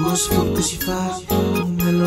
atmosfera que si fa, me lo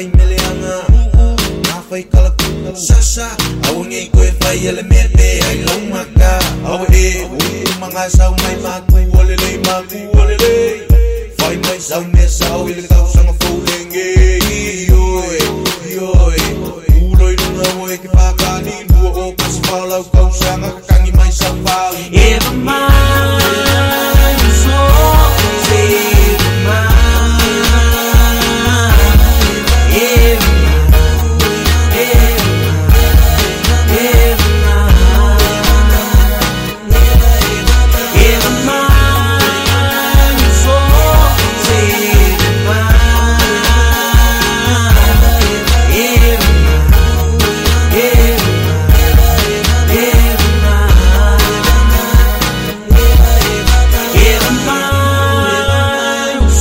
ako'y milyanga Ako'y kalakot Sasa Awang iko'y kay elemete Ay lang maka Awi Mga sao may maku Walilay maku Walilay Fay may saw nesa Awil ikaw sa nga fulenge Yoy Yoy Uloy nung awoy kipakanin Buo ko lau Kau sa nga kakangi may sapaw Yeah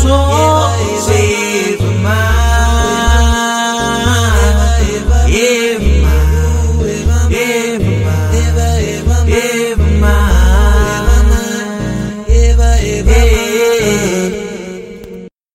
so easy.